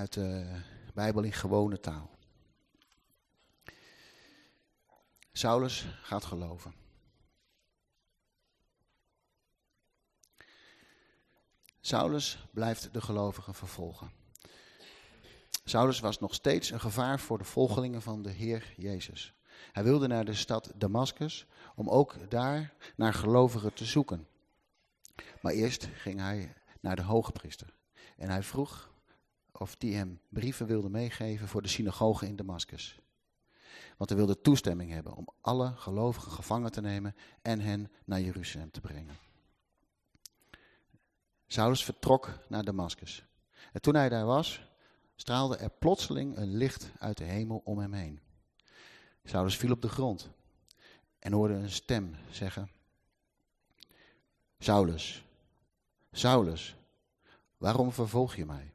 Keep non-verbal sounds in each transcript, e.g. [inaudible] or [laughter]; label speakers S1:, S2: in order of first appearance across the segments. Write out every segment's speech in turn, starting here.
S1: uit de Bijbel in gewone taal. Saulus gaat geloven. Saulus blijft de gelovigen vervolgen. Saulus was nog steeds een gevaar voor de volgelingen van de Heer Jezus. Hij wilde naar de stad Damascus om ook daar naar gelovigen te zoeken. Maar eerst ging hij naar de hoge priester. En hij vroeg of die hem brieven wilde meegeven voor de synagoge in Damascus. Want hij wilde toestemming hebben om alle gelovigen gevangen te nemen en hen naar Jeruzalem te brengen. Saulus vertrok naar Damascus. En toen hij daar was, straalde er plotseling een licht uit de hemel om hem heen. Saulus viel op de grond en hoorde een stem zeggen, Saulus, Saulus, waarom vervolg je mij?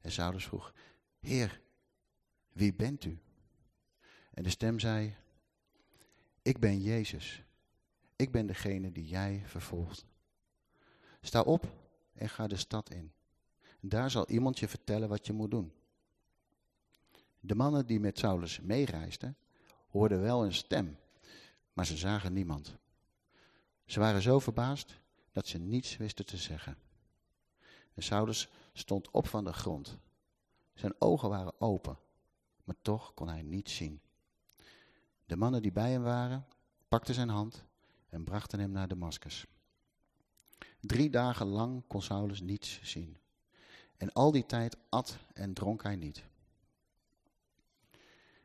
S1: En Saulus vroeg, Heer, wie bent u? En de stem zei, ik ben Jezus, ik ben degene die jij vervolgt. Sta op en ga de stad in. Daar zal iemand je vertellen wat je moet doen. De mannen die met Saulus meereisden, hoorden wel een stem, maar ze zagen niemand. Ze waren zo verbaasd dat ze niets wisten te zeggen. En Saulus stond op van de grond. Zijn ogen waren open, maar toch kon hij niets zien. De mannen die bij hem waren, pakten zijn hand en brachten hem naar Damascus. Drie dagen lang kon Saulus niets zien. En al die tijd at en dronk hij niet.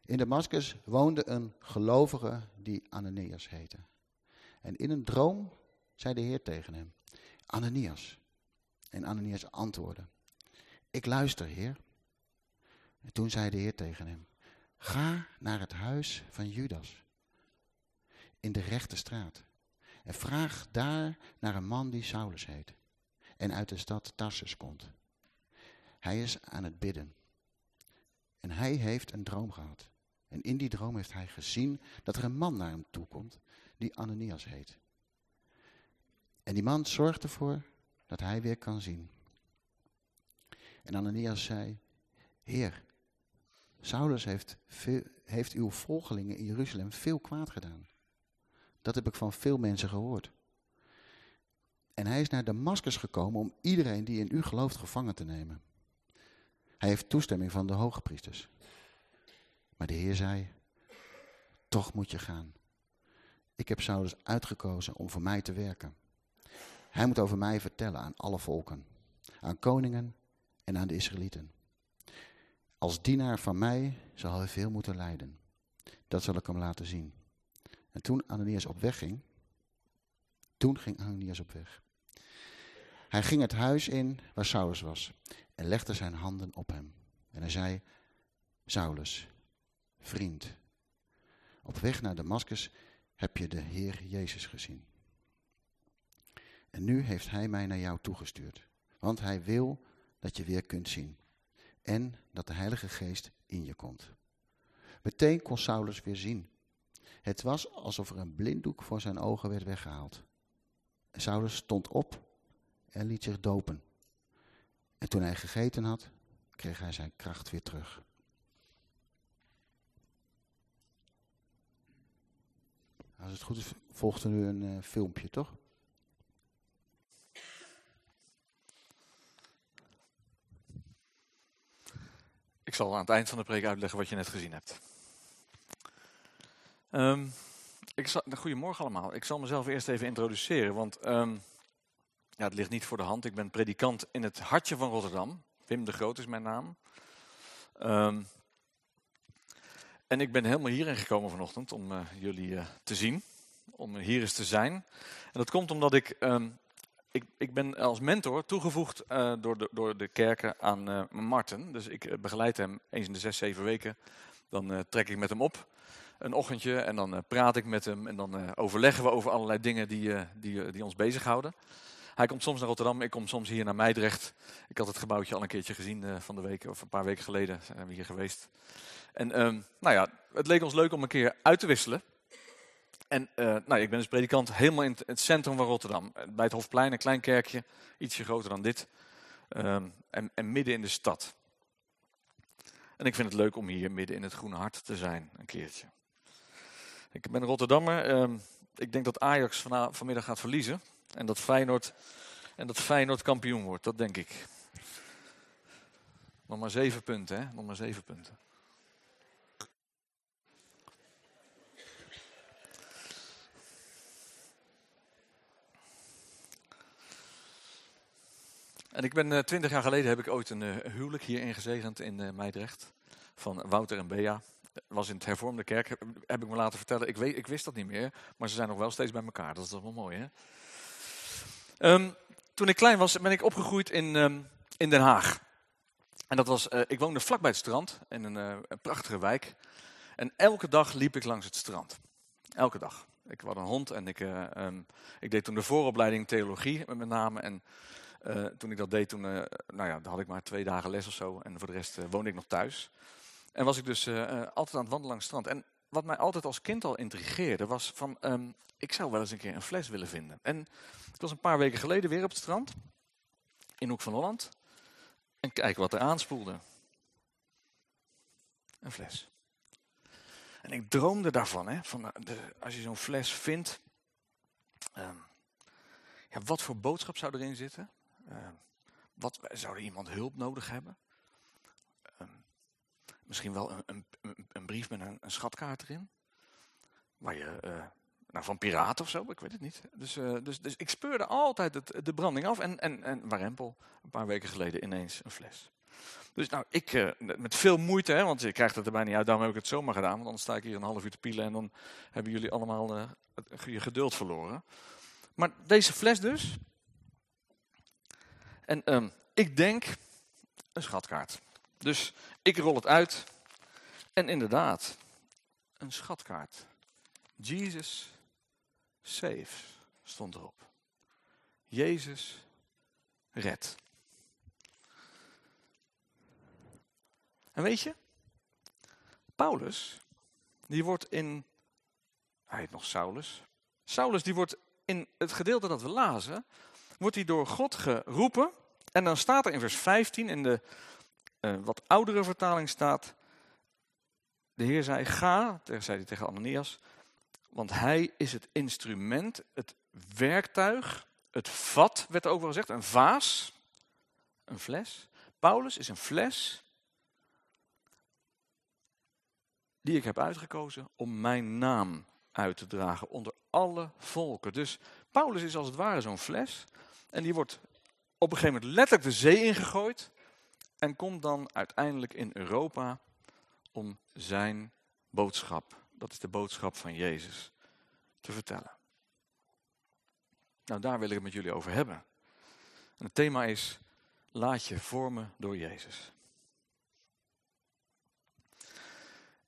S1: In Damascus woonde een gelovige die Ananias heette. En in een droom zei de Heer tegen hem, Ananias. En Ananias antwoordde, ik luister, Heer. En toen zei de Heer tegen hem, ga naar het huis van Judas, in de rechte straat. En vraag daar naar een man die Saulus heet en uit de stad Tarsus komt. Hij is aan het bidden. En hij heeft een droom gehad. En in die droom heeft hij gezien dat er een man naar hem toe komt die Ananias heet. En die man zorgt ervoor dat hij weer kan zien. En Ananias zei, Heer, Saulus heeft, veel, heeft uw volgelingen in Jeruzalem veel kwaad gedaan. Dat heb ik van veel mensen gehoord. En hij is naar Damascus gekomen om iedereen die in u gelooft gevangen te nemen. Hij heeft toestemming van de hoge priesters. Maar de Heer zei, toch moet je gaan. Ik heb Saulus uitgekozen om voor mij te werken. Hij moet over mij vertellen aan alle volken, aan koningen en aan de Israëlieten. Als dienaar van mij zal hij veel moeten lijden. Dat zal ik hem laten zien. En toen Ananias op weg ging, toen ging Ananias op weg. Hij ging het huis in waar Saulus was en legde zijn handen op hem. En hij zei, Saulus, vriend, op weg naar Damascus heb je de Heer Jezus gezien. En nu heeft hij mij naar jou toegestuurd, want hij wil dat je weer kunt zien en dat de Heilige Geest in je komt. Meteen kon Saulus weer zien. Het was alsof er een blinddoek voor zijn ogen werd weggehaald. Saulus stond op en liet zich dopen. En toen hij gegeten had, kreeg hij zijn kracht weer terug. Als het goed is, volgt er nu een uh, filmpje, toch?
S2: Ik zal aan het eind van de preek uitleggen wat je net gezien hebt. Um, ik zal, goedemorgen allemaal. Ik zal mezelf eerst even introduceren, want um, ja, het ligt niet voor de hand. Ik ben predikant in het hartje van Rotterdam. Wim de Groot is mijn naam. Um, en ik ben helemaal hierheen gekomen vanochtend om uh, jullie uh, te zien, om hier eens te zijn. En dat komt omdat ik, ik, ik ben als mentor toegevoegd uh, door, de, door de kerken aan Marten. Dus ik begeleid hem eens in de zes, zeven weken. Dan trek ik met hem op een ochtendje en dan praat ik met hem en dan overleggen we over allerlei dingen die, die, die ons bezighouden. Hij komt soms naar Rotterdam, ik kom soms hier naar Meidrecht. Ik had het gebouwtje al een keertje gezien uh, van de week, of een paar weken geleden zijn we hier geweest. En um, nou ja, het leek ons leuk om een keer uit te wisselen. En uh, nou, ik ben dus predikant helemaal in het centrum van Rotterdam. Bij het Hofplein, een klein kerkje, ietsje groter dan dit. Um, en, en midden in de stad. En ik vind het leuk om hier midden in het groene hart te zijn, een keertje. Ik ben Rotterdammer. Ehm, ik denk dat Ajax vanmiddag gaat verliezen. En dat Feyenoord, en dat Feyenoord kampioen wordt, dat denk ik. Nog maar zeven punten, hè? Nog maar zeven punten. En ik ben eh, twintig jaar geleden heb ik ooit een uh, huwelijk hier ingezegend in uh, Meidrecht. Van Wouter en Bea. Was in het hervormde kerk, heb, ik me laten vertellen. Ik, weet, ik wist dat niet meer, maar ze zijn nog wel steeds bij elkaar. Dat is toch wel mooi, hè? Um, toen ik klein was, ben ik opgegroeid in, um, in Den Haag. En dat was, ik woonde vlakbij het strand, in een, prachtige wijk. En elke dag liep ik langs het strand. Elke dag. Ik had een hond en ik, um, ik deed toen de vooropleiding theologie met name. En uh, toen ik dat deed, toen, uh, nou ja, dan had ik maar twee dagen les of zo. En voor de rest uh, woonde ik nog thuis. En was ik dus altijd aan het wandelen langs het strand. En wat mij altijd als kind al intrigeerde, was van, um, ik zou wel eens een keer een fles willen vinden. En het was een paar weken geleden weer op het strand, in Hoek van Holland. En kijk wat er aanspoelde. Een fles. En ik droomde daarvan, hè, van de, als je zo'n fles vindt, um, ja, wat voor boodschap zou erin zitten? Uh, wat, zou er iemand hulp nodig hebben? Uh, misschien wel een, een, een, brief met een, een, schatkaart erin? Waar je, uh, nou, van piraten of zo, ik weet het niet. Dus, eh, dus, dus ik speurde altijd het, de branding af en, en, en Warempel, een paar weken geleden, ineens een fles. Dus nou, ik uh, met veel moeite, hè, want je krijgt het er bijna niet uit, daarom heb ik het zomaar gedaan. Want dan sta ik hier een half uur te pielen en dan hebben jullie allemaal je geduld verloren. Maar deze fles dus, en um, ik denk een schatkaart. Dus ik rol het uit. En inderdaad, een schatkaart. Jesus save stond erop. Jezus red. En weet je, Paulus, die wordt in, hij heet nog Saulus. Saulus die wordt in het gedeelte dat we lazen, wordt hij door God geroepen. En dan staat er in vers 15, in de uh, wat oudere vertaling staat, de Heer zei, ga, zei hij tegen Ananias, want hij is het instrument, het werktuig, het vat, werd er wel gezegd, een vaas, een fles. Paulus is een fles die ik heb uitgekozen om mijn naam uit te dragen onder alle volken. Dus Paulus is als het ware zo'n fles en die wordt op een gegeven moment letterlijk de zee ingegooid. En komt dan uiteindelijk in Europa om zijn boodschap, dat is de boodschap van Jezus, te vertellen. Nou, daar wil ik het met jullie over hebben. En het thema is, laat je vormen door Jezus.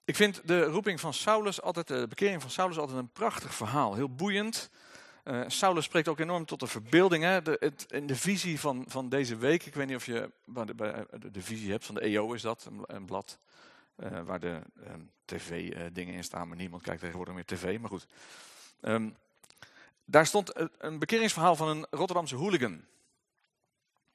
S2: Ik vind de roeping van Saulus altijd, de bekering van Saulus altijd een prachtig verhaal. Heel boeiend. Uh, Saulus spreekt ook enorm tot de verbeelding. Hè? De, het, in de visie van, van deze week, ik weet niet of je de, de, de visie hebt, van de EO is dat, een, een blad. Uh, waar de um, tv-dingen in staan, maar niemand kijkt tegenwoordig meer tv, maar goed. Um, daar stond een bekeringsverhaal van een Rotterdamse hooligan.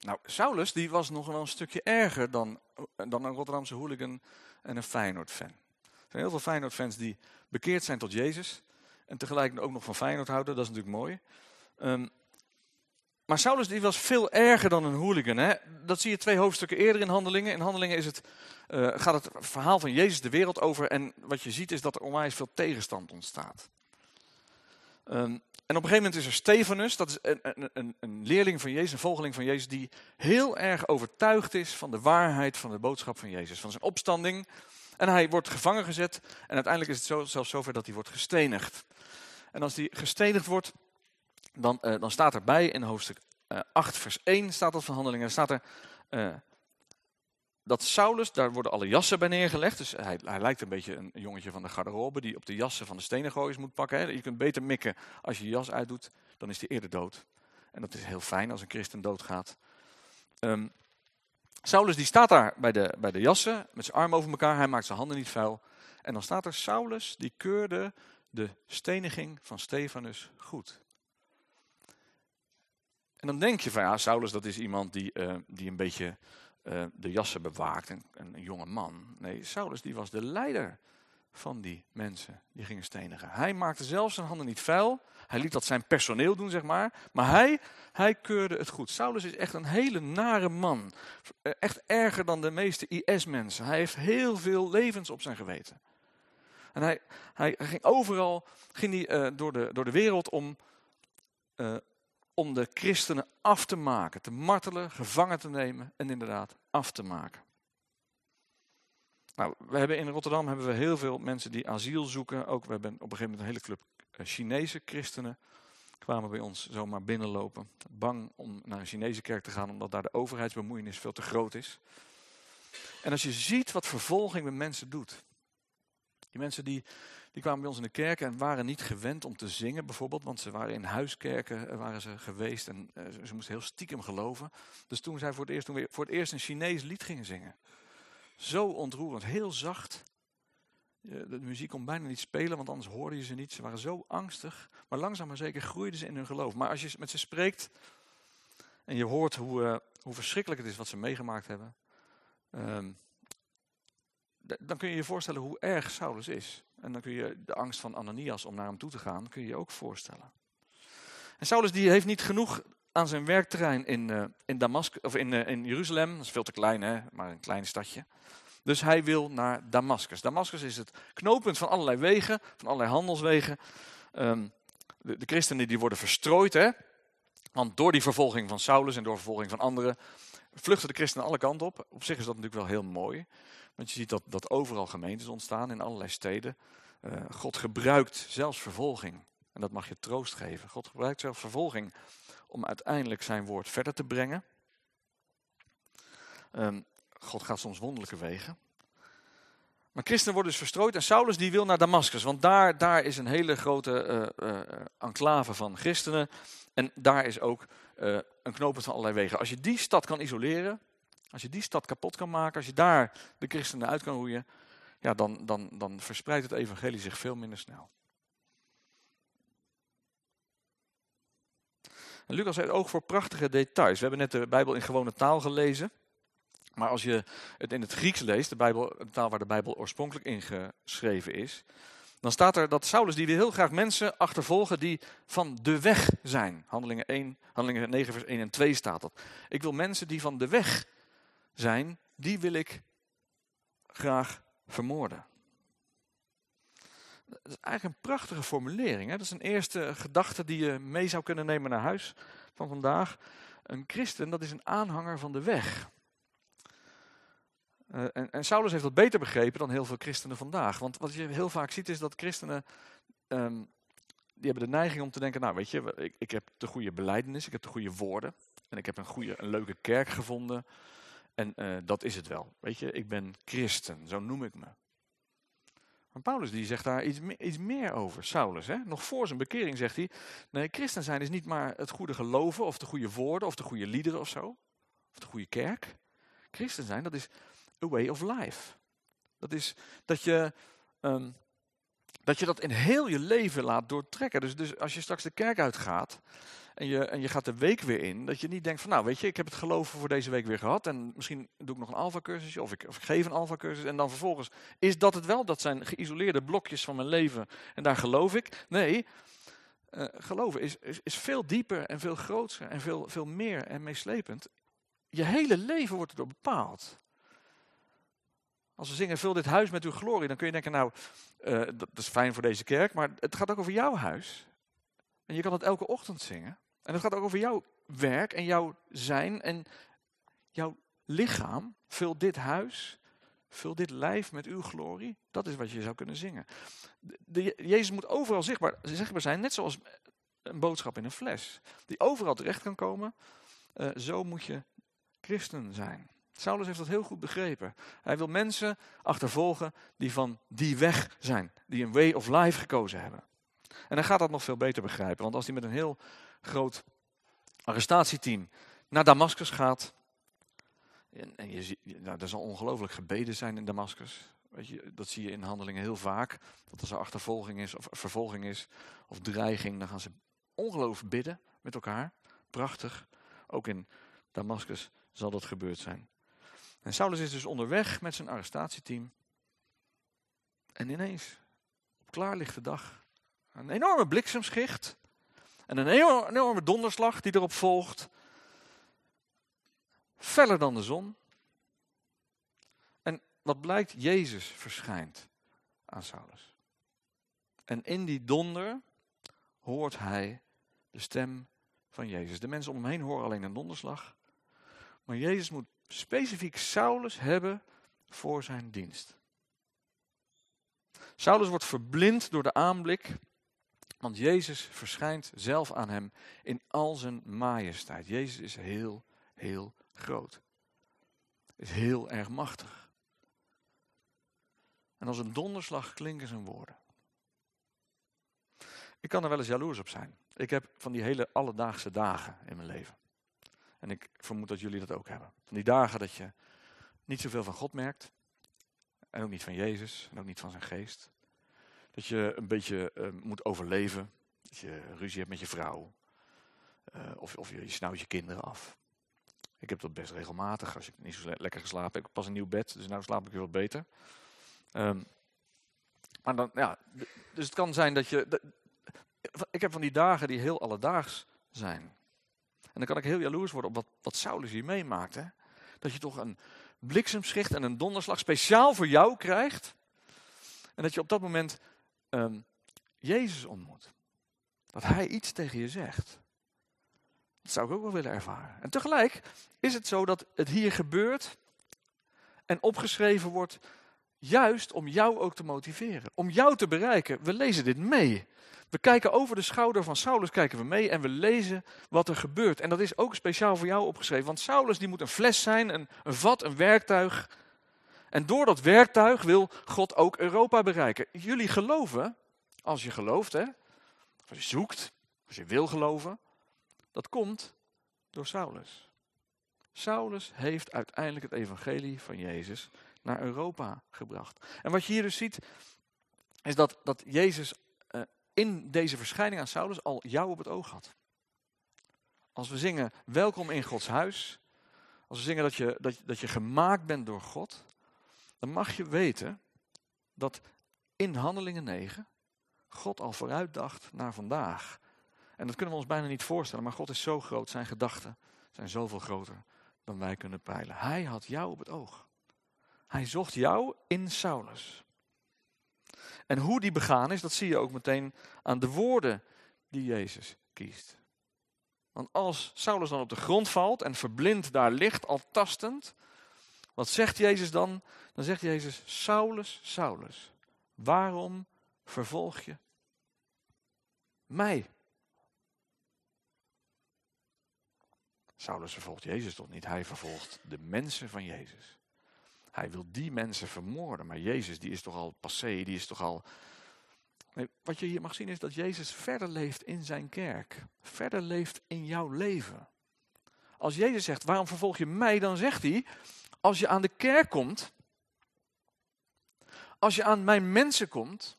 S2: Nou, Saulus die was nog wel een stukje erger dan, dan een Rotterdamse hooligan en een Feyenoord-fan. Er zijn heel veel Feyenoord-fans die bekeerd zijn tot Jezus en tegelijk ook nog van Feyenoord houden, dat is natuurlijk mooi. Um, maar Saulus die was veel erger dan een hooligan. Hè? Dat zie je twee hoofdstukken eerder in Handelingen. In Handelingen is het, uh, gaat het verhaal van Jezus de wereld over. En wat je ziet is dat er onwijs veel tegenstand ontstaat. Um, en op een gegeven moment is er Stefanus, dat is een, een, een, leerling van Jezus, een volgeling van Jezus, die heel erg overtuigd is van de waarheid van de boodschap van Jezus, van zijn opstanding. En hij wordt gevangen gezet en uiteindelijk is het zo, zelfs zover dat hij wordt gestenigd. En als die gestenigd wordt, dan, uh, dan staat erbij in hoofdstuk uh, eh, 8 vers 1 staat dat van handelingen, staat er uh, dat Saulus, daar worden alle jassen bij neergelegd. Dus hij, hij, lijkt een beetje een jongetje van de garderobe die op de jassen van de stenengooiers moet pakken. Hè. Je kunt beter mikken als je je jas uitdoet, dan is hij eerder dood. En dat is heel fijn als een christen doodgaat. Um, Saulus die staat daar bij de, bij de jassen met zijn armen over elkaar. Hij maakt zijn handen niet vuil. En dan staat er Saulus die keurde de steniging van Stefanus goed. En dan denk je van ja, Saulus dat is iemand die, uh, die een beetje eh, de jassen bewaakt, een, een jonge man. Nee, Saulus die was de leider van die mensen die gingen stenigen. Hij maakte zelf zijn handen niet vuil. Hij liet dat zijn personeel doen, zeg maar. Maar hij, hij keurde het goed. Saulus is echt een hele nare man. Eh, echt erger dan de meeste IS-mensen. Hij heeft heel veel levens op zijn geweten. En hij, hij, ging overal ging hij, uh, door, de, door de wereld om, uh, om de christenen af te maken. Te martelen, gevangen te nemen en inderdaad af te maken. Nou, we hebben in Rotterdam hebben we heel veel mensen die asiel zoeken. Ook we hebben op een gegeven moment een hele club eh, Chinese christenen kwamen bij ons zomaar binnenlopen. Bang om naar een Chinese kerk te gaan, omdat daar de overheidsbemoeienis veel te groot is. En als je ziet wat vervolging met mensen doet. Die mensen die, die kwamen bij ons in de kerk en waren niet gewend om te zingen bijvoorbeeld. Want ze waren in huiskerken eh, waren ze geweest en uh, ze moesten heel stiekem geloven. Dus toen zij voor het eerst, toen we voor het eerst een Chinees lied gingen zingen. Zo ontroerend, heel zacht. De muziek kon bijna niet spelen, want anders hoorde je ze niet. Ze waren zo angstig. Maar langzaam maar zeker groeiden ze in hun geloof. Maar als je met ze spreekt en je hoort hoe, hoe verschrikkelijk het is wat ze meegemaakt hebben. Um, dan kun je je voorstellen hoe erg Saulus is. En dan kun je de angst van Ananias om naar hem toe te gaan, kun je je ook voorstellen. En Saulus die heeft niet genoeg aan zijn werkterrein in, uh, in, Damascus, of in, uh, in Jeruzalem. Dat is veel te klein, hè? maar een klein stadje. Dus hij wil naar Damascus. Damascus is het knooppunt van allerlei wegen, van allerlei handelswegen. Um, de, de, christenen die worden verstrooid. Hè? Want door die vervolging van Saulus en door vervolging van anderen vluchten de christenen alle kanten op. Op zich is dat natuurlijk wel heel mooi. Want je ziet dat, dat overal gemeentes ontstaan in allerlei steden. Uh, God gebruikt zelfs vervolging. En dat mag je troost geven. God gebruikt zelfs vervolging om uiteindelijk zijn woord verder te brengen. Um, God gaat soms wonderlijke wegen. Maar christenen worden dus verstrooid en Saulus die wil naar Damascus. Want daar, daar is een hele grote uh, uh, enclave van christenen. En daar is ook een knooppunt van allerlei wegen. Als je die stad kan isoleren, als je die stad kapot kan maken, als je daar de christenen uit kan roeien, ja, dan, dan, dan verspreidt het evangelie zich veel minder snel. En Lucas heeft oog voor prachtige details. We hebben net de Bijbel in gewone taal gelezen. Maar als je het in het Grieks leest, de, Bijbel, de taal waar de Bijbel oorspronkelijk ingeschreven is, dan staat er dat Saulus die wil heel graag mensen achtervolgen die van de weg zijn. Handelingen, 1, Handelingen 9 vers 1 en 2 staat dat. Ik wil mensen die van de weg zijn, die wil ik graag vermoorden. Dat is eigenlijk een prachtige formulering. Hè? Dat is een eerste gedachte die je mee zou kunnen nemen naar huis van vandaag. Een christen, dat is een aanhanger van de weg. Uh, en, en, Saulus heeft dat beter begrepen dan heel veel christenen vandaag. Want wat je heel vaak ziet is dat christenen, um, die hebben de neiging om te denken, nou weet je, ik, ik heb de goede beleidenis, ik heb de goede woorden. En ik heb een goede, een leuke kerk gevonden. En uh, dat is het wel. Weet je, ik ben christen, zo noem ik me. Maar Paulus die zegt daar iets, iets meer over, Saulus. Hè? Nog voor zijn bekering zegt hij, nee, christen zijn is niet maar het goede geloven of de goede woorden of de goede liederen of zo. Of de goede kerk. Christen zijn, dat is a way of life. Dat is dat je, um, dat je dat in heel je leven laat doortrekken. Dus, dus als je straks de kerk uitgaat en je, en je gaat de week weer in, dat je niet denkt van nou weet je, ik heb het geloven voor deze week weer gehad en misschien doe ik nog een alfa cursusje of ik, ik geef een alfa cursus en dan vervolgens is dat het wel, dat zijn geïsoleerde blokjes van mijn leven en daar geloof ik. Nee, uh, geloven is, is, veel dieper en veel groter en veel, veel meer en meeslepend. Je hele leven wordt erdoor bepaald. Als we zingen, vul dit huis met uw glorie, dan kun je denken, nou, dat, dat is fijn voor deze kerk, maar het gaat ook over jouw huis. En je kan het elke ochtend zingen. En het gaat ook over jouw werk en jouw zijn en jouw lichaam. Vul dit huis, vul dit lijf met uw glorie. Dat is wat je zou kunnen zingen. De, Jezus moet overal zichtbaar, zichtbaar zijn, net zoals een boodschap in een fles. Die overal terecht kan komen. Uh, zo moet je christen zijn. Saulus heeft dat heel goed begrepen. Hij wil mensen achtervolgen die van die weg zijn. Die een way of life gekozen hebben. En hij gaat dat nog veel beter begrijpen. Want als hij met een heel groot arrestatieteam naar Damascus gaat. En, en je ziet, nou, er zal ongelooflijk gebeden zijn in Damascus. Weet je, dat zie je in handelingen heel vaak. Dat als er achtervolging is, of vervolging is, of dreiging, dan gaan ze ongelooflijk bidden met elkaar. Prachtig. Ook in Damascus zal dat gebeurd zijn. En Saulus is dus onderweg met zijn arrestatieteam. En ineens, op klaarlichte dag, een enorme bliksemschicht. En een enorme donderslag die erop volgt. Feller dan de zon. En wat blijkt? Jezus verschijnt aan Saulus. En in die donder hoort hij de stem van Jezus. De mensen om hem heen horen alleen een donderslag. Maar Jezus moet specifiek Saulus hebben voor zijn dienst. Saulus wordt verblind door de aanblik, want Jezus verschijnt zelf aan hem in al zijn majesteit. Jezus is heel, heel groot. Is heel erg machtig. En als een donderslag klinken zijn woorden. Ik kan er wel eens jaloers op zijn. Ik heb van die hele alledaagse dagen in mijn leven. En ik vermoed dat jullie dat ook hebben. Van die dagen dat je niet zoveel van God merkt. En ook niet van Jezus. En ook niet van zijn geest. Dat je een beetje uh, moet overleven. Dat je ruzie hebt met je vrouw. Uh, of, of je, je je kinderen af. Ik heb dat best regelmatig. Als ik niet zo lekker geslapen heb. Ik pas een nieuw bed. Dus nu slaap ik weer wat beter. Um, maar dan, ja. Dus het kan zijn dat je ik heb van die dagen die heel alledaags zijn. En dan kan ik heel jaloers worden op wat, wat Saulus hier meemaakt. Dat je toch een bliksemschicht en een donderslag speciaal voor jou krijgt. En dat je op dat moment um, Jezus ontmoet. Dat hij iets tegen je zegt. Dat zou ik ook wel willen ervaren. En tegelijk is het zo dat het hier gebeurt en opgeschreven wordt juist om jou ook te motiveren. Om jou te bereiken. We lezen dit mee. We kijken over de schouder van Saulus kijken we mee en we lezen wat er gebeurt. En dat is ook speciaal voor jou opgeschreven. Want Saulus die moet een fles zijn, een, een vat, een werktuig. En door dat werktuig wil God ook Europa bereiken. Jullie geloven, als je gelooft, hè, als je zoekt, als je wil geloven, dat komt door Saulus. Saulus heeft uiteindelijk het evangelie van Jezus naar Europa gebracht. En wat je hier dus ziet, is dat, dat Jezus in deze verschijning aan Saulus al jou op het oog had. Als we zingen welkom in Gods huis, als we zingen dat je, dat, dat je gemaakt bent door God, dan mag je weten dat in Handelingen 9 God al vooruit dacht naar vandaag. En dat kunnen we ons bijna niet voorstellen, maar God is zo groot, zijn gedachten zijn zoveel groter dan wij kunnen peilen. Hij had jou op het oog. Hij zocht jou in Saulus. En hoe die begaan is, dat zie je ook meteen aan de woorden die Jezus kiest. Want als Saulus dan op de grond valt en verblind daar ligt, al tastend, wat zegt Jezus dan? Dan zegt Jezus, Saulus, Saulus, waarom vervolg je mij? Saulus vervolgt Jezus toch niet, hij vervolgt de mensen van Jezus. Hij wil die mensen vermoorden. Maar Jezus, die is toch al passé, die is toch al... Nee, wat je hier mag zien is dat Jezus verder leeft in zijn kerk. Verder leeft in jouw leven. Als Jezus zegt, waarom vervolg je mij? Dan zegt hij, als je aan de kerk komt, als je aan mijn mensen komt,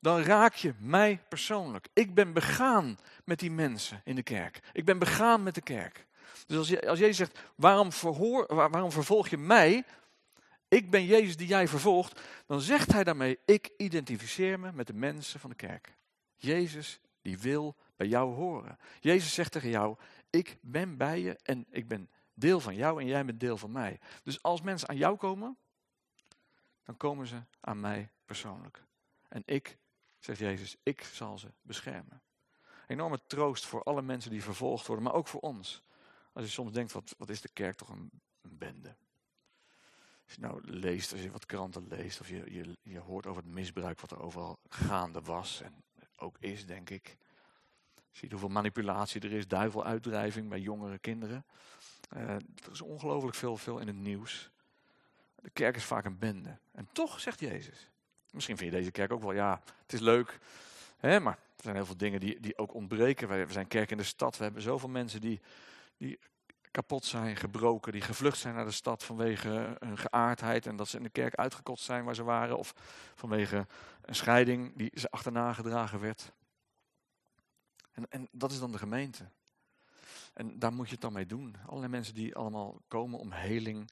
S2: dan raak je mij persoonlijk. Ik ben begaan met die mensen in de kerk. Ik ben begaan met de kerk. Dus als, je, als Jezus zegt, waarom, verhoor, waarom vervolg je mij? ik ben Jezus die jij vervolgt, dan zegt hij daarmee, ik identificeer me met de mensen van de kerk. Jezus die wil bij jou horen. Jezus zegt tegen jou, ik ben bij je en ik ben deel van jou en jij bent deel van mij. Dus als mensen aan jou komen, dan komen ze aan mij persoonlijk. En ik, zegt Jezus, ik zal ze beschermen. Enorme troost voor alle mensen die vervolgd worden, maar ook voor ons. Als je soms denkt, wat, wat is de kerk toch een, bende. Als je nou leest, als je wat kranten leest, of je, je, je hoort over het misbruik wat er overal gaande was en ook is, denk ik. Je ziet hoeveel manipulatie er is, duiveluitdrijving bij jongere kinderen. Uh, er is ongelooflijk veel, veel in het nieuws. De kerk is vaak een bende. En toch zegt Jezus. Misschien vind je deze kerk ook wel, ja, het is leuk. Hè, maar er zijn heel veel dingen die, die ook ontbreken. We zijn kerk in de stad. We hebben zoveel mensen die, die kapot zijn, gebroken, die gevlucht zijn naar de stad vanwege hun geaardheid en dat ze in de kerk uitgekotst zijn waar ze waren, of vanwege een scheiding die ze achterna gedragen werd. En, en dat is dan de gemeente. En daar moet je het dan mee doen. Allerlei mensen die allemaal komen om heling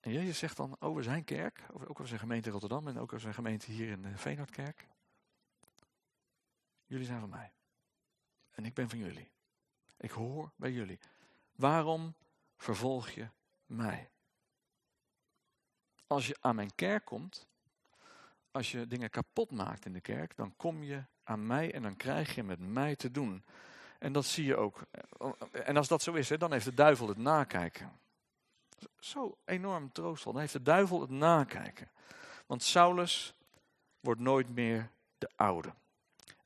S2: En Jezus zegt dan over zijn kerk, ook over zijn gemeente Rotterdam en ook over zijn gemeente hier in de. Jullie zijn van mij. En ik ben van jullie. Ik hoor bij jullie. Waarom vervolg je mij? Als je aan mijn kerk komt, als je dingen kapot maakt in de kerk, dan kom je aan mij en dan krijg je met mij te doen. En dat zie je ook. En als dat zo is, dan heeft de duivel het nakijken. Zo enorm troostvol. Dan heeft de duivel het nakijken. Want Saulus wordt nooit meer de oude.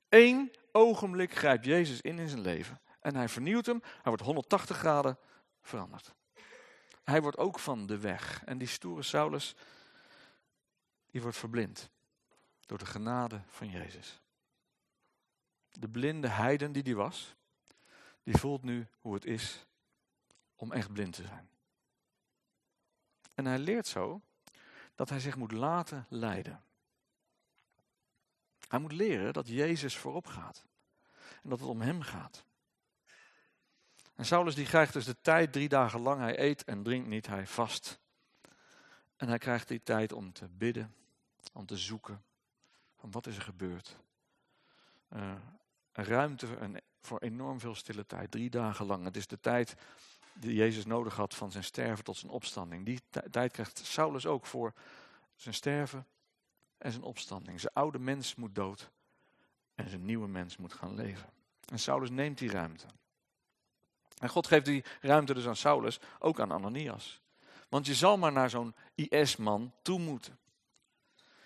S2: Eén ogenblik grijpt Jezus in in zijn leven. En hij vernieuwt hem. Hij wordt 180 graden veranderd. Hij wordt ook van de weg. En die stoere Saulus, die wordt verblind. Door de genade van Jezus. De blinde heiden die die was, die voelt nu hoe het is om echt blind te zijn. En hij leert zo dat hij zich moet laten leiden. Hij moet leren dat Jezus voorop gaat. En dat het om hem gaat. En Saulus die krijgt dus de tijd drie dagen lang. Hij eet en drinkt niet, hij vast. En hij krijgt die tijd om te bidden, om te zoeken. Van wat is er gebeurd? Uh, ruimte voor enorm veel stille tijd. Drie dagen lang. Het is de tijd die Jezus nodig had van zijn sterven tot zijn opstanding. Die tijd krijgt Saulus ook voor zijn sterven en zijn opstanding. Zijn oude mens moet dood en zijn nieuwe mens moet gaan leven. En Saulus neemt die ruimte. En God geeft die ruimte dus aan Saulus, ook aan Ananias. Want je zal maar naar zo'n IS-man toe moeten.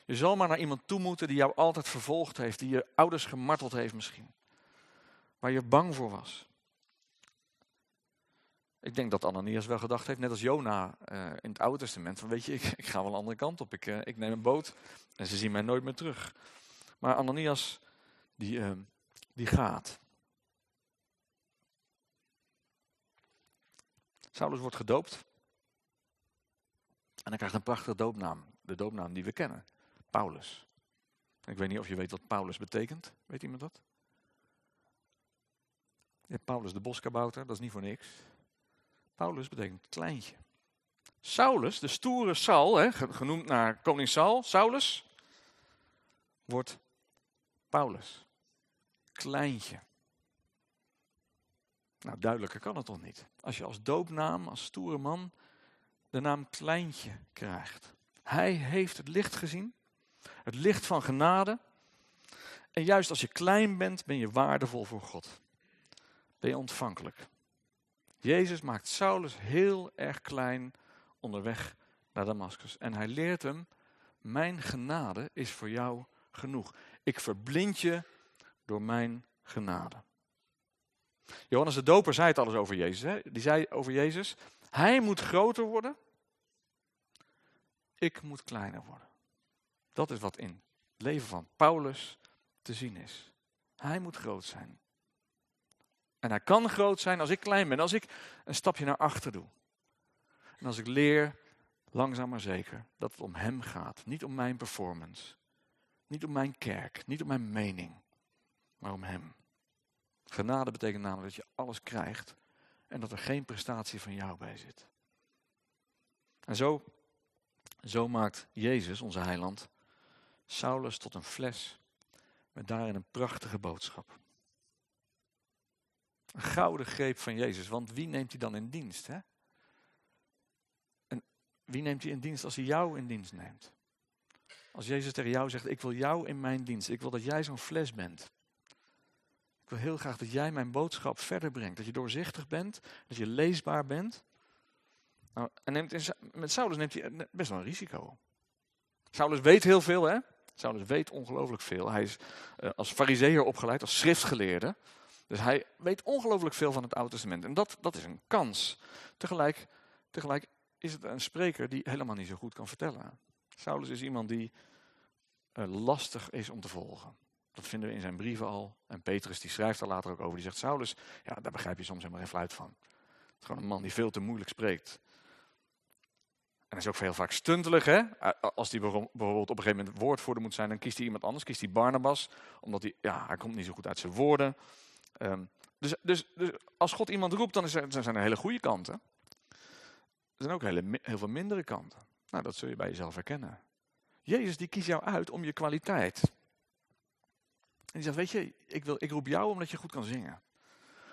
S2: Je zal maar naar iemand toe moeten die jou altijd vervolgd heeft, die je ouders gemarteld heeft misschien. Waar je bang voor was. Ik denk dat Ananias wel gedacht heeft, net als Jona uh, in het Oude Testament, van weet je, ik, [laughs] ik ga wel een andere kant op. Ik, uh, ik, neem een boot en ze zien mij nooit meer terug. Maar Ananias, die, uh, die gaat. Saulus wordt gedoopt. En hij krijgt een prachtige doopnaam. De doopnaam die we kennen. Paulus. Ik weet niet of je weet wat Paulus betekent. Weet iemand dat? Paulus de boskabouter, dat is niet voor niks. Paulus betekent kleintje. Saulus, de stoere Saul, hè, genoemd naar koning Saul, Saulus, wordt Paulus. Kleintje. Nou, duidelijker kan het toch niet. Als je als doopnaam, als stoere man, de naam Kleintje krijgt. Hij heeft het licht gezien, het licht van genade. En juist als je klein bent, ben je waardevol voor God. Ben je ontvankelijk. Jezus maakt Saulus heel erg klein onderweg naar Damascus. En hij leert hem, mijn genade is voor jou genoeg. Ik verblind je door mijn genade. Johannes de Doper zei het alles over Jezus. Hè? Die zei over Jezus, hij moet groter worden, ik moet kleiner worden. Dat is wat in het leven van Paulus te zien is. Hij moet groot zijn. En hij kan groot zijn als ik klein ben, als ik een stapje naar achter doe. En als ik leer, langzaam maar zeker, dat het om hem gaat. Niet om mijn performance. Niet om mijn kerk. Niet om mijn mening. Maar om hem. Genade betekent namelijk dat je alles krijgt en dat er geen prestatie van jou bij zit. En zo, zo maakt Jezus, onze heiland, Saulus tot een fles met daarin een prachtige boodschap. Een gouden greep van Jezus, want wie neemt hij dan in dienst? Hè? En wie neemt hij in dienst als hij jou in dienst neemt? Als Jezus tegen jou zegt, ik wil jou in mijn dienst, ik wil dat jij zo'n fles bent. Ik wil heel graag dat jij mijn boodschap verder brengt. Dat je doorzichtig bent, dat je leesbaar bent. Nou, en neemt in, met Saulus neemt hij best wel een risico. Saulus weet heel veel, hè? Saulus weet ongelooflijk veel. Hij is uh, als fariseer opgeleid, als schriftgeleerde. Dus hij weet ongelooflijk veel van het Oude Testament. En dat, dat is een kans. Tegelijk, tegelijk is het een spreker die helemaal niet zo goed kan vertellen. Saulus is iemand die uh, lastig is om te volgen. Dat vinden we in zijn brieven al. En Petrus die schrijft er later ook over. Die zegt, Saulus, ja, daar begrijp je soms helemaal geen fluit van. Het is gewoon een man die veel te moeilijk spreekt. Hij is ook heel vaak stuntelig. Hè? Als hij bijvoorbeeld op een gegeven moment woordvoerder moet zijn, dan kiest hij iemand anders. Kiest hij Barnabas, omdat hij, ja, hij komt niet zo goed uit zijn woorden. Um, dus, dus, dus, als God iemand roept, dan, is er, zijn er hele goede kanten. Er zijn ook hele, heel veel mindere kanten. Nou, dat zul je bij jezelf herkennen. Jezus die kiest jou uit om je kwaliteit. En die zegt, weet je, ik, wil, ik roep jou omdat je goed kan zingen.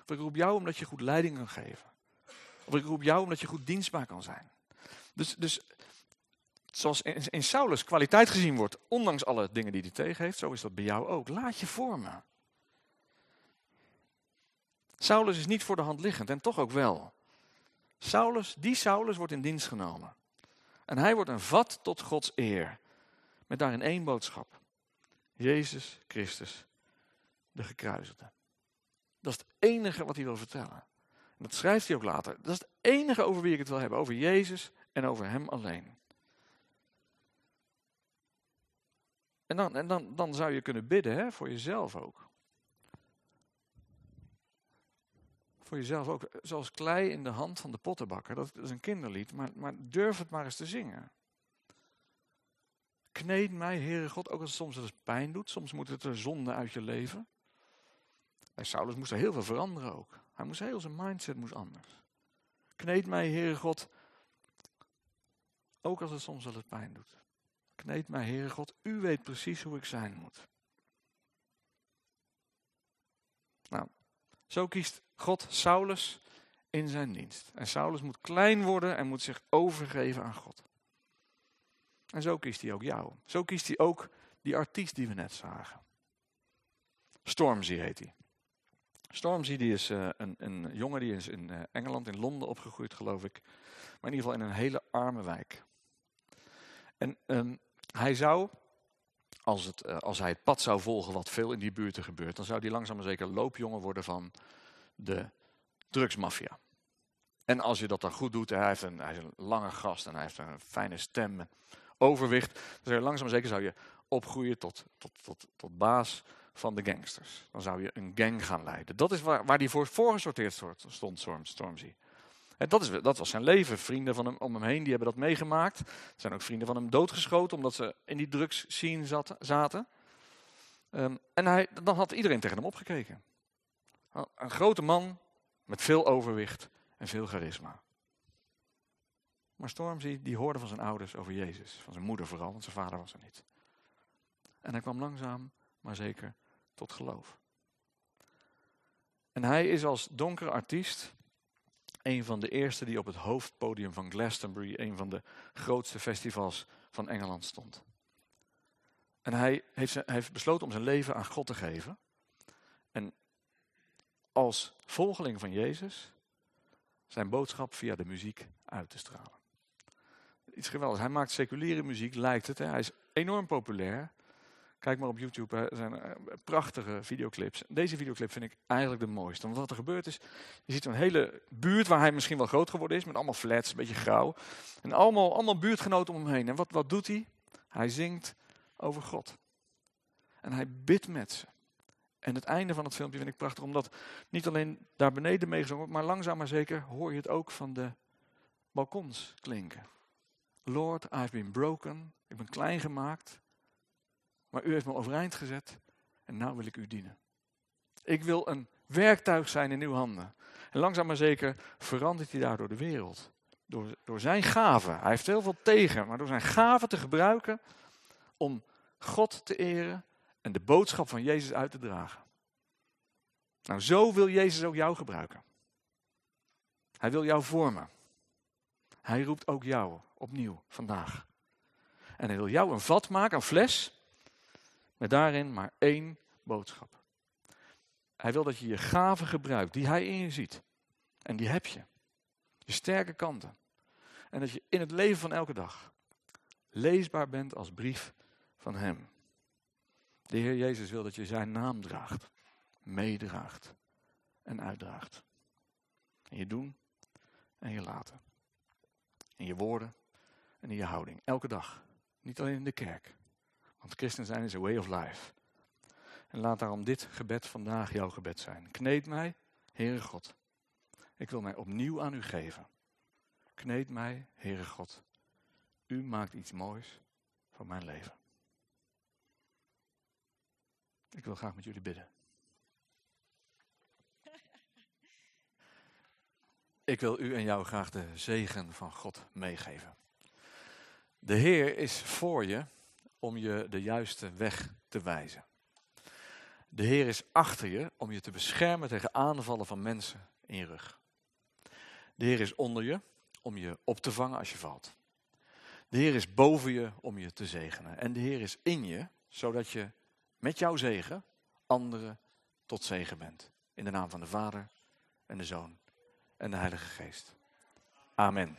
S2: Of ik roep jou omdat je goed leiding kan geven. Of ik roep jou omdat je goed dienstbaar kan zijn. Dus, dus zoals in, Saulus kwaliteit gezien wordt, ondanks alle dingen die hij tegen heeft, zo is dat bij jou ook. Laat je vormen. Saulus is niet voor de hand liggend en toch ook wel. Saulus, die Saulus wordt in dienst genomen. En hij wordt een vat tot Gods eer. Met daarin één boodschap. Jezus Christus, de gekruisigde. Dat is het enige wat hij wil vertellen. En dat schrijft hij ook later. Dat is het enige over wie ik het wil hebben. Over Jezus en over hem alleen. En dan, en dan, dan zou je kunnen bidden hè, voor jezelf ook. Voor jezelf ook. Zoals klei in de hand van de pottenbakker. Dat is een kinderlied. Maar, maar durf het maar eens te zingen. Kneed mij, Heere God, ook als het soms eens pijn doet. Soms moet het er zonde uit je leven. Bij Saulus moest er heel veel veranderen ook. Hij moest heel zijn mindset moest anders. Kneed mij, Heere God, ook als het soms wel eens pijn doet. Kneed mij, Heere God, u weet precies hoe ik zijn moet. Nou, zo kiest God Saulus in zijn dienst. En Saulus moet klein worden en moet zich overgeven aan God. En zo kiest hij ook jou. Zo kiest hij ook die artiest die we net zagen. Stormzy heet hij. Stormzy die is uh, een, een, jongen die is in uh, Engeland, in Londen opgegroeid geloof ik. Maar in ieder geval in een hele arme wijk. En um, hij zou, als, het, uh, als hij het pad zou volgen wat veel in die buurten gebeurt, dan zou hij langzaam maar zeker loopjongen worden van de drugsmafia. En als je dat dan goed doet, hij, heeft een, hij is een lange gast en hij heeft een fijne stem, overwicht. Dus langzaam zeker zou je opgroeien tot, tot, tot, tot baas van de gangsters. Dan zou je een gang gaan leiden. Dat is waar, waar die voor voorgesorteerd stond, Storm, Stormzy. En dat, is, dat was zijn leven. Vrienden van hem om hem heen die hebben dat meegemaakt. Er zijn ook vrienden van hem doodgeschoten omdat ze in die drugs scene zaten. Um, en hij, dan had iedereen tegen hem opgekeken. Een grote man met veel overwicht en veel charisma. Maar Stormzy die hoorde van zijn ouders over Jezus. Van zijn moeder vooral, want zijn vader was er niet. En hij kwam langzaam, maar zeker tot geloof. En hij is als donkere artiest een van de eerste die op het hoofdpodium van Glastonbury, een van de grootste festivals van Engeland, stond. En hij heeft, hij heeft besloten om zijn leven aan God te geven. En als volgeling van Jezus zijn boodschap via de muziek uit te stralen. Iets geweldigs. Hij maakt seculiere muziek, lijkt het. Hè? Hij is enorm populair. Kijk maar op YouTube, er zijn eh, prachtige videoclips. Deze videoclip vind ik eigenlijk de mooiste. Want wat er gebeurt is, je ziet een hele buurt waar hij misschien wel groot geworden is, met allemaal flats, een beetje grauw. En allemaal, allemaal buurtgenoten om hem heen. En wat, wat doet hij? Hij zingt over God. En hij bidt met ze. En het einde van het filmpje vind ik prachtig, omdat niet alleen daar beneden meegezongen wordt, maar langzaam maar zeker hoor je het ook van de balkons klinken. Lord, I've been broken. Ik ben klein gemaakt. Maar u heeft me overeind gezet en nu wil ik u dienen. Ik wil een werktuig zijn in uw handen. En langzaam maar zeker verandert hij daardoor de wereld. Door, door zijn gaven. Hij heeft heel veel tegen, maar door zijn gaven te gebruiken om God te eren en de boodschap van Jezus uit te dragen. Nou, zo wil Jezus ook jou gebruiken. Hij wil jou vormen. Hij roept ook jou opnieuw vandaag. En hij wil jou een vat maken, een fles, met daarin maar één boodschap. Hij wil dat je je gaven gebruikt die hij in je ziet. En die heb je. Je sterke kanten. En dat je in het leven van elke dag leesbaar bent als brief van hem. De Heer Jezus wil dat je zijn naam draagt, meedraagt en uitdraagt. In je doen en je laten. In je woorden en in je houding. Elke dag. Niet alleen in de kerk. Want christen zijn is a way of life. En laat daarom dit gebed vandaag jouw gebed zijn. Kneed mij, Heere God. Ik wil mij opnieuw aan u geven. Kneed mij, Heere God. U maakt iets moois van mijn leven. Ik wil graag met jullie bidden. [laughs] Ik wil u en jou graag de zegen van God meegeven. De Heer is voor je om je de juiste weg te wijzen. De Heer is achter je om je te beschermen tegen aanvallen van mensen in je rug. De Heer is onder je om je op te vangen als je valt. De Heer is boven je om je te zegenen. En de Heer is in je, zodat je met jouw zegen anderen tot zegen bent. In de naam van de Vader en de Zoon en de Heilige Geest. Amen.